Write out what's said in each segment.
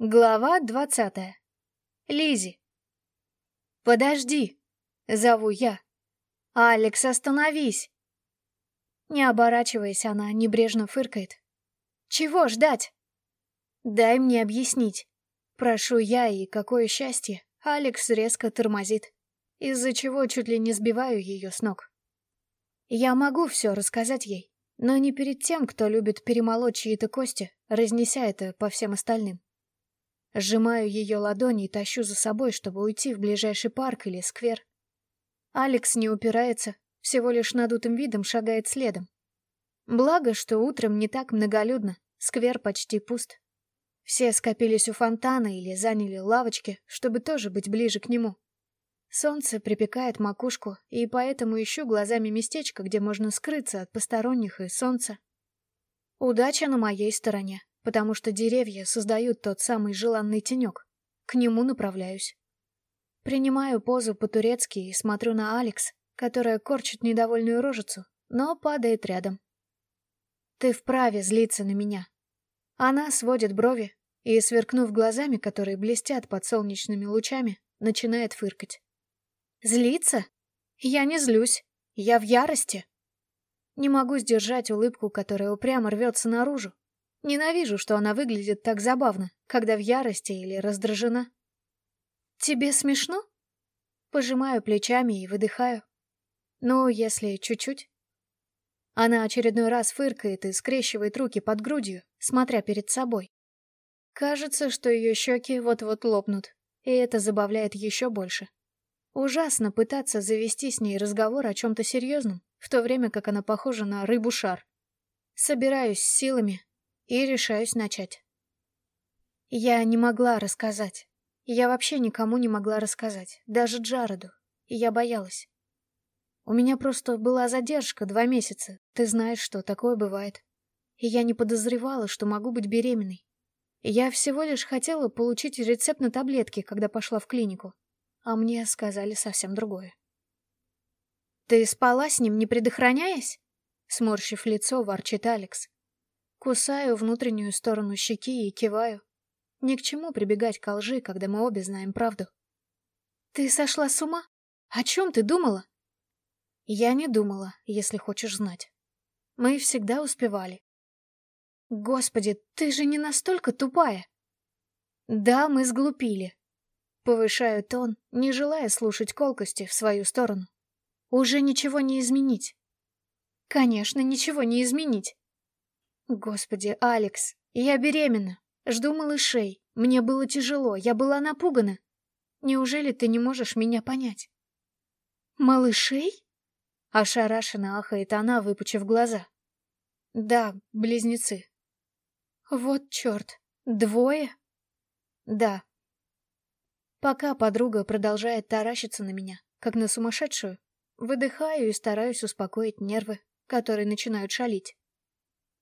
Глава двадцатая. Лизи. «Подожди!» — зову я. «Алекс, остановись!» Не оборачиваясь, она небрежно фыркает. «Чего ждать?» «Дай мне объяснить». Прошу я, и какое счастье. Алекс резко тормозит, из-за чего чуть ли не сбиваю ее с ног. Я могу все рассказать ей, но не перед тем, кто любит перемолоть чьи-то кости, разнеся это по всем остальным. Сжимаю ее ладони и тащу за собой, чтобы уйти в ближайший парк или сквер. Алекс не упирается, всего лишь надутым видом шагает следом. Благо, что утром не так многолюдно, сквер почти пуст. Все скопились у фонтана или заняли лавочки, чтобы тоже быть ближе к нему. Солнце припекает макушку, и поэтому ищу глазами местечко, где можно скрыться от посторонних и солнца. Удача на моей стороне потому что деревья создают тот самый желанный тенек. К нему направляюсь. Принимаю позу по-турецки и смотрю на Алекс, которая корчит недовольную рожицу, но падает рядом. Ты вправе злиться на меня. Она сводит брови и, сверкнув глазами, которые блестят под солнечными лучами, начинает фыркать. Злиться? Я не злюсь. Я в ярости. Не могу сдержать улыбку, которая упрямо рвется наружу, Ненавижу, что она выглядит так забавно, когда в ярости или раздражена. «Тебе смешно?» Пожимаю плечами и выдыхаю. «Ну, если чуть-чуть». Она очередной раз фыркает и скрещивает руки под грудью, смотря перед собой. Кажется, что ее щеки вот-вот лопнут, и это забавляет еще больше. Ужасно пытаться завести с ней разговор о чем-то серьезном, в то время как она похожа на рыбу-шар. Собираюсь с силами, и решаюсь начать. Я не могла рассказать. Я вообще никому не могла рассказать, даже Джареду. И я боялась. У меня просто была задержка два месяца. Ты знаешь, что такое бывает. И я не подозревала, что могу быть беременной. Я всего лишь хотела получить рецепт на таблетки, когда пошла в клинику. А мне сказали совсем другое. «Ты спала с ним, не предохраняясь?» Сморщив лицо, ворчит Алекс. Кусаю внутреннюю сторону щеки и киваю. Ни к чему прибегать к лжи, когда мы обе знаем правду. «Ты сошла с ума? О чем ты думала?» «Я не думала, если хочешь знать. Мы всегда успевали». «Господи, ты же не настолько тупая!» «Да, мы сглупили». Повышаю тон, не желая слушать колкости в свою сторону. «Уже ничего не изменить». «Конечно, ничего не изменить. Господи, Алекс, я беременна. Жду малышей. Мне было тяжело, я была напугана. Неужели ты не можешь меня понять? Малышей? Ошарашенно ахает она, выпучив глаза. Да, близнецы. Вот черт, двое? Да. Пока подруга продолжает таращиться на меня, как на сумасшедшую, выдыхаю и стараюсь успокоить нервы, которые начинают шалить.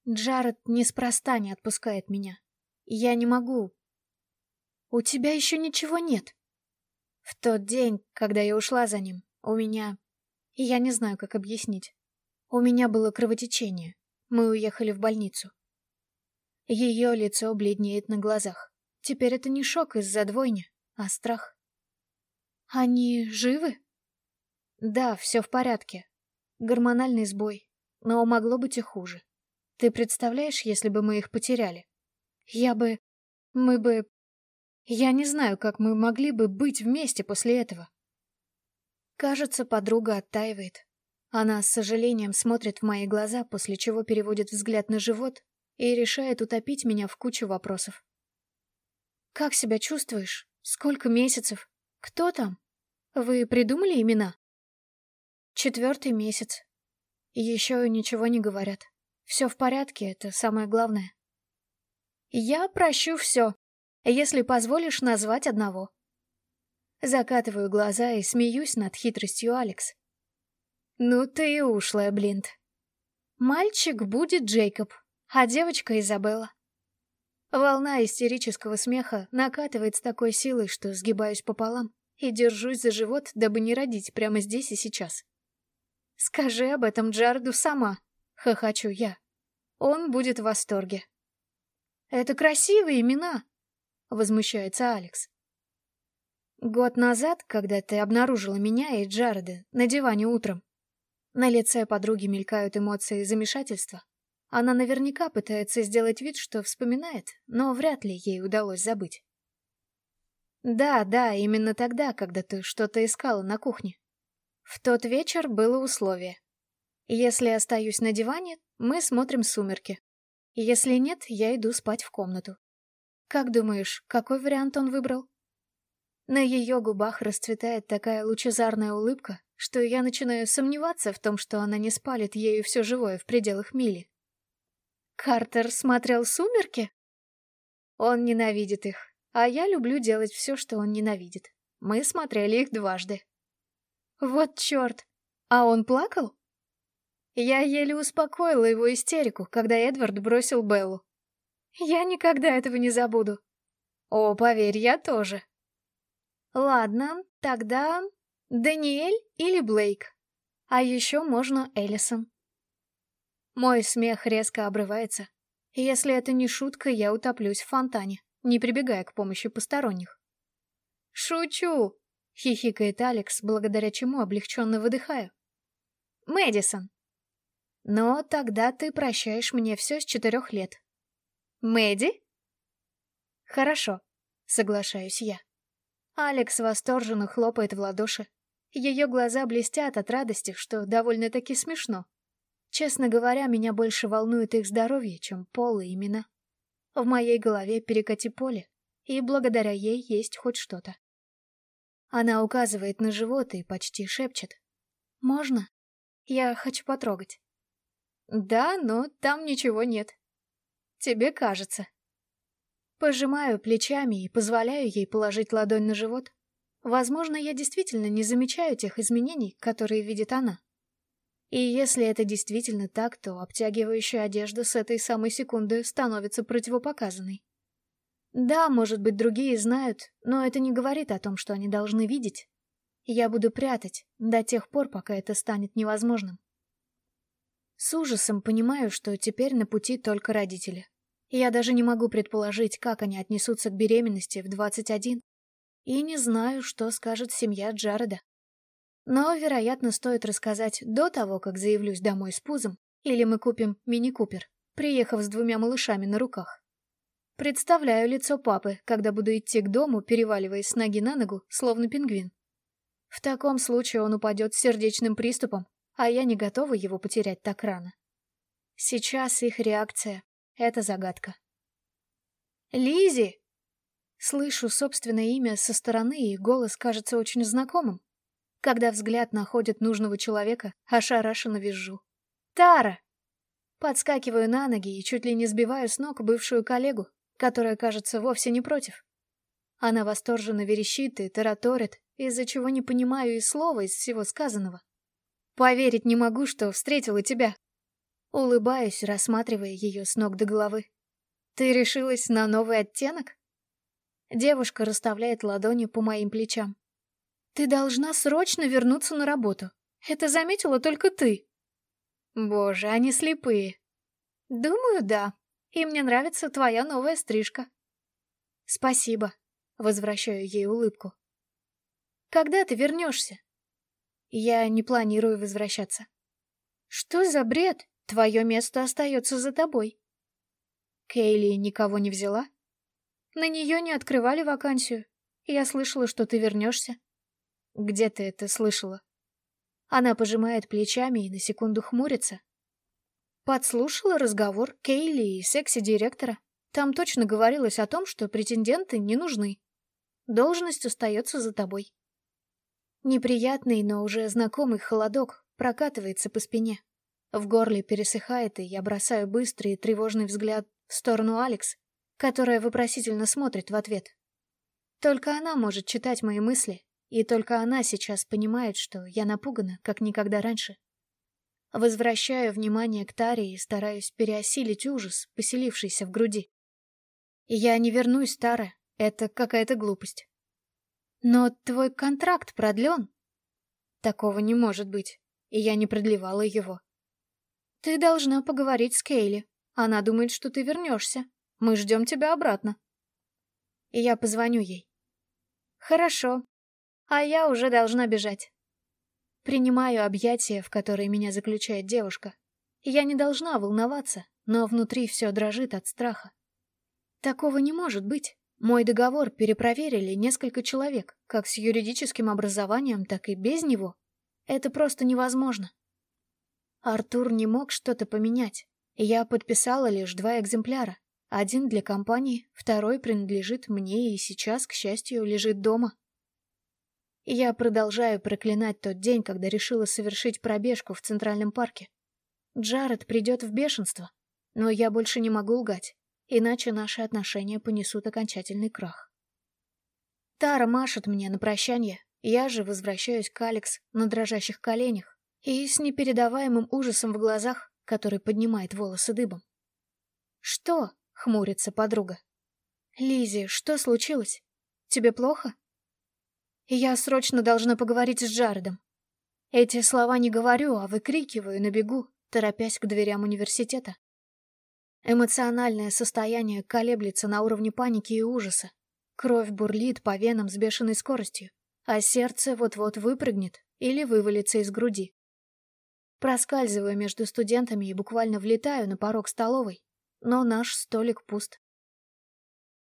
Джаред неспроста не отпускает меня. Я не могу. У тебя еще ничего нет. В тот день, когда я ушла за ним, у меня... Я не знаю, как объяснить. У меня было кровотечение. Мы уехали в больницу. Ее лицо бледнеет на глазах. Теперь это не шок из-за двойни, а страх. Они живы? Да, все в порядке. Гормональный сбой, но могло быть и хуже. Ты представляешь, если бы мы их потеряли? Я бы... Мы бы... Я не знаю, как мы могли бы быть вместе после этого. Кажется, подруга оттаивает. Она с сожалением смотрит в мои глаза, после чего переводит взгляд на живот и решает утопить меня в кучу вопросов. «Как себя чувствуешь? Сколько месяцев? Кто там? Вы придумали имена?» Четвертый месяц. Еще ничего не говорят. Все в порядке, это самое главное. Я прощу все, если позволишь назвать одного. Закатываю глаза и смеюсь над хитростью Алекс. Ну ты и ушлая, Блинт. Мальчик будет Джейкоб, а девочка Изабелла. Волна истерического смеха накатывает с такой силой, что сгибаюсь пополам и держусь за живот, дабы не родить прямо здесь и сейчас. Скажи об этом Джарду сама, Хохочу я. Он будет в восторге. Это красивые имена. — возмущается Алекс. Год назад, когда ты обнаружила меня и Джареда на диване утром, на лице подруги мелькают эмоции замешательства. Она наверняка пытается сделать вид, что вспоминает, но вряд ли ей удалось забыть. Да, да, именно тогда, когда ты что-то искала на кухне. В тот вечер было условие. Если остаюсь на диване, мы смотрим «Сумерки». Если нет, я иду спать в комнату. Как думаешь, какой вариант он выбрал? На ее губах расцветает такая лучезарная улыбка, что я начинаю сомневаться в том, что она не спалит ею все живое в пределах мили. Картер смотрел «Сумерки»? Он ненавидит их, а я люблю делать все, что он ненавидит. Мы смотрели их дважды. Вот черт! А он плакал? Я еле успокоила его истерику, когда Эдвард бросил Беллу. Я никогда этого не забуду. О, поверь, я тоже. Ладно, тогда Даниэль или Блейк. А еще можно Эллисон. Мой смех резко обрывается. Если это не шутка, я утоплюсь в фонтане, не прибегая к помощи посторонних. «Шучу!» — хихикает Алекс, благодаря чему облегченно выдыхаю. «Мэдисон!» «Но тогда ты прощаешь мне все с четырех лет». «Мэдди?» «Хорошо», — соглашаюсь я. Алекс восторженно хлопает в ладоши. Ее глаза блестят от радости, что довольно-таки смешно. Честно говоря, меня больше волнует их здоровье, чем пол и имена. В моей голове перекати поле, и благодаря ей есть хоть что-то. Она указывает на живот и почти шепчет. «Можно? Я хочу потрогать». «Да, но там ничего нет». «Тебе кажется». Пожимаю плечами и позволяю ей положить ладонь на живот. Возможно, я действительно не замечаю тех изменений, которые видит она. И если это действительно так, то обтягивающая одежда с этой самой секунды становится противопоказанной. Да, может быть, другие знают, но это не говорит о том, что они должны видеть. Я буду прятать до тех пор, пока это станет невозможным. С ужасом понимаю, что теперь на пути только родители. Я даже не могу предположить, как они отнесутся к беременности в 21. И не знаю, что скажет семья Джареда. Но, вероятно, стоит рассказать до того, как заявлюсь домой с пузом, или мы купим мини-купер, приехав с двумя малышами на руках. Представляю лицо папы, когда буду идти к дому, переваливаясь с ноги на ногу, словно пингвин. В таком случае он упадет с сердечным приступом, а я не готова его потерять так рано. Сейчас их реакция — это загадка. Лизи! Слышу собственное имя со стороны, и голос кажется очень знакомым. Когда взгляд находит нужного человека, ошарашенно визжу. «Тара!» Подскакиваю на ноги и чуть ли не сбиваю с ног бывшую коллегу, которая, кажется, вовсе не против. Она восторженно верещит и тараторит, из-за чего не понимаю и слова из всего сказанного. «Поверить не могу, что встретила тебя!» Улыбаюсь, рассматривая ее с ног до головы. «Ты решилась на новый оттенок?» Девушка расставляет ладони по моим плечам. Ты должна срочно вернуться на работу. Это заметила только ты. Боже, они слепые. Думаю, да. И мне нравится твоя новая стрижка. Спасибо. Возвращаю ей улыбку. Когда ты вернешься? Я не планирую возвращаться. Что за бред? Твое место остается за тобой. Кейли никого не взяла? На нее не открывали вакансию. Я слышала, что ты вернешься. Где ты это слышала? Она пожимает плечами и на секунду хмурится. Подслушала разговор Кейли и секси-директора. Там точно говорилось о том, что претенденты не нужны. Должность остается за тобой. Неприятный, но уже знакомый холодок прокатывается по спине. В горле пересыхает, и я бросаю быстрый и тревожный взгляд в сторону Алекс, которая вопросительно смотрит в ответ. Только она может читать мои мысли, и только она сейчас понимает, что я напугана, как никогда раньше. Возвращаю внимание к Таре и стараюсь переосилить ужас, поселившийся в груди. Я не вернусь, Тара, это какая-то глупость. Но твой контракт продлен. Такого не может быть, и я не продлевала его. Ты должна поговорить с Кейли. Она думает, что ты вернешься. Мы ждем тебя обратно. и я позвоню ей. Хорошо. А я уже должна бежать. Принимаю объятия, в которые меня заключает девушка. Я не должна волноваться, но внутри все дрожит от страха. Такого не может быть. Мой договор перепроверили несколько человек, как с юридическим образованием, так и без него. Это просто невозможно. Артур не мог что-то поменять. Я подписала лишь два экземпляра. Один для компании, второй принадлежит мне и сейчас, к счастью, лежит дома. Я продолжаю проклинать тот день, когда решила совершить пробежку в Центральном парке. Джаред придет в бешенство, но я больше не могу лгать, иначе наши отношения понесут окончательный крах. Тара машет мне на прощание, я же возвращаюсь к Алекс на дрожащих коленях и с непередаваемым ужасом в глазах, который поднимает волосы дыбом. «Что?» — хмурится подруга. Лизи, что случилось? Тебе плохо?» Я срочно должна поговорить с Джаредом. Эти слова не говорю, а выкрикиваю на бегу, торопясь к дверям университета. Эмоциональное состояние колеблется на уровне паники и ужаса. Кровь бурлит по венам с бешеной скоростью, а сердце вот-вот выпрыгнет или вывалится из груди. Проскальзываю между студентами и буквально влетаю на порог столовой, но наш столик пуст.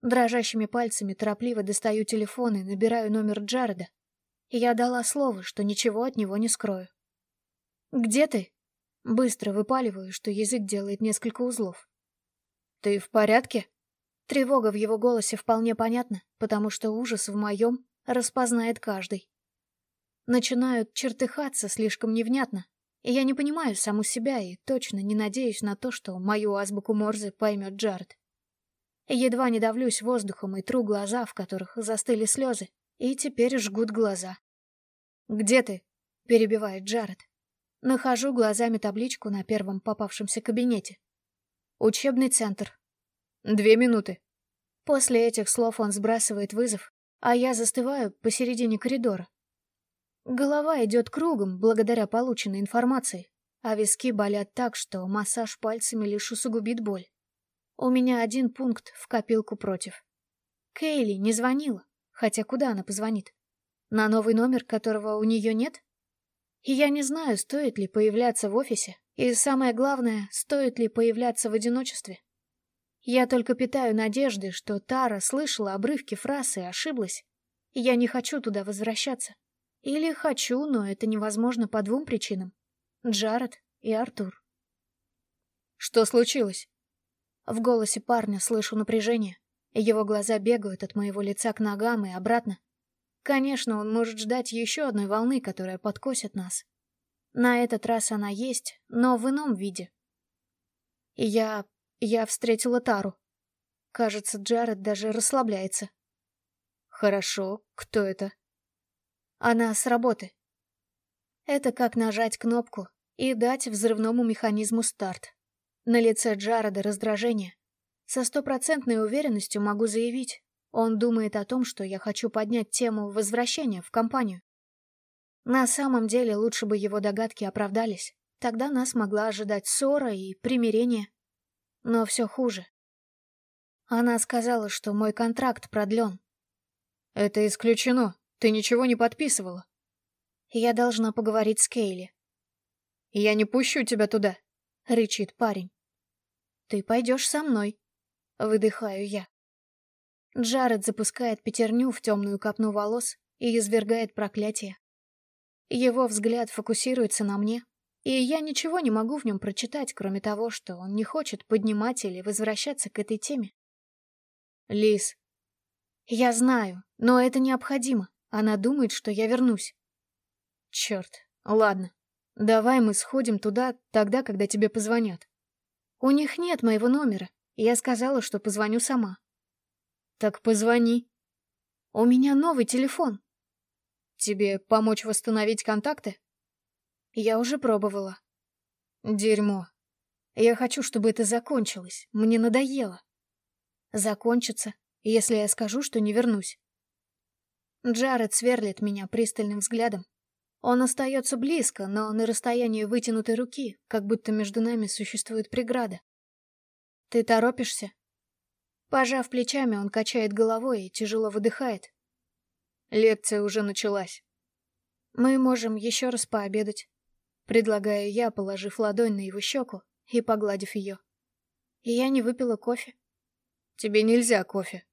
Дрожащими пальцами торопливо достаю телефон и набираю номер Джареда. Я дала слово, что ничего от него не скрою. «Где ты?» Быстро выпаливаю, что язык делает несколько узлов. «Ты в порядке?» Тревога в его голосе вполне понятна, потому что ужас в моем распознает каждый. Начинают чертыхаться слишком невнятно, и я не понимаю саму себя и точно не надеюсь на то, что мою азбуку Морзе поймет Джаред. Едва не давлюсь воздухом и тру глаза, в которых застыли слезы, и теперь жгут глаза. «Где ты?» — перебивает Джаред. Нахожу глазами табличку на первом попавшемся кабинете. Учебный центр. Две минуты. После этих слов он сбрасывает вызов, а я застываю посередине коридора. Голова идет кругом благодаря полученной информации, а виски болят так, что массаж пальцами лишь усугубит боль. У меня один пункт в копилку против. Кейли не звонила, хотя куда она позвонит? На новый номер, которого у нее нет? И я не знаю, стоит ли появляться в офисе, и самое главное, стоит ли появляться в одиночестве. Я только питаю надежды, что Тара слышала обрывки фраз и ошиблась. я не хочу туда возвращаться. Или хочу, но это невозможно по двум причинам. Джаред и Артур. Что случилось? В голосе парня слышу напряжение. Его глаза бегают от моего лица к ногам и обратно. Конечно, он может ждать еще одной волны, которая подкосит нас. На этот раз она есть, но в ином виде. Я... я встретила Тару. Кажется, Джаред даже расслабляется. Хорошо, кто это? Она с работы. Это как нажать кнопку и дать взрывному механизму старт. На лице Джареда раздражение. Со стопроцентной уверенностью могу заявить, он думает о том, что я хочу поднять тему возвращения в компанию. На самом деле лучше бы его догадки оправдались. Тогда нас могла ожидать ссора и примирение. Но все хуже. Она сказала, что мой контракт продлен. «Это исключено. Ты ничего не подписывала». Я должна поговорить с Кейли. «Я не пущу тебя туда», — рычит парень. «Ты пойдешь со мной», — выдыхаю я. Джаред запускает пятерню в темную копну волос и извергает проклятие. Его взгляд фокусируется на мне, и я ничего не могу в нем прочитать, кроме того, что он не хочет поднимать или возвращаться к этой теме. Лис. Я знаю, но это необходимо. Она думает, что я вернусь. Черт, ладно. Давай мы сходим туда тогда, когда тебе позвонят. У них нет моего номера. Я сказала, что позвоню сама. Так позвони. У меня новый телефон. Тебе помочь восстановить контакты? Я уже пробовала. Дерьмо. Я хочу, чтобы это закончилось. Мне надоело. Закончится, если я скажу, что не вернусь. Джаред сверлит меня пристальным взглядом, он остается близко, но на расстоянии вытянутой руки, как будто между нами существует преграда. Ты торопишься? Пожав плечами, он качает головой и тяжело выдыхает. Лекция уже началась. Мы можем еще раз пообедать. Предлагаю я, положив ладонь на его щеку и погладив ее. И я не выпила кофе. Тебе нельзя кофе.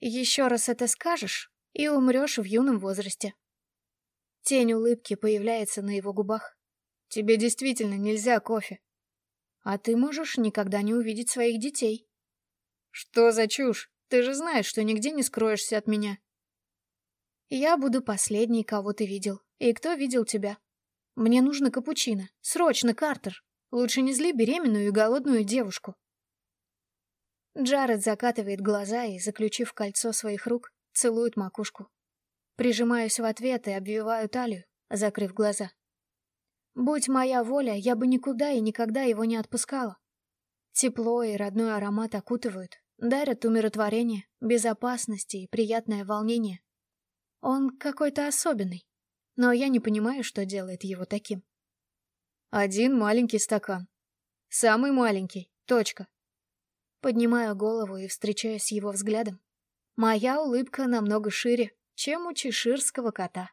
Еще раз это скажешь, и умрешь в юном возрасте. Тень улыбки появляется на его губах. Тебе действительно нельзя кофе. А ты можешь никогда не увидеть своих детей. Что за чушь? Ты же знаешь, что нигде не скроешься от меня. Я буду последней, кого ты видел. И кто видел тебя? Мне нужно капучино. Срочно, Картер. Лучше не зли беременную и голодную девушку. Джаред закатывает глаза и, заключив кольцо своих рук, целует макушку. Прижимаюсь в ответ и обвиваю талию, закрыв глаза. Будь моя воля, я бы никуда и никогда его не отпускала. Тепло и родной аромат окутывают, дарят умиротворение, безопасность и приятное волнение. Он какой-то особенный, но я не понимаю, что делает его таким. Один маленький стакан. Самый маленький. Точка. Поднимаю голову и встречаюсь с его взглядом. Моя улыбка намного шире, чем у чеширского кота.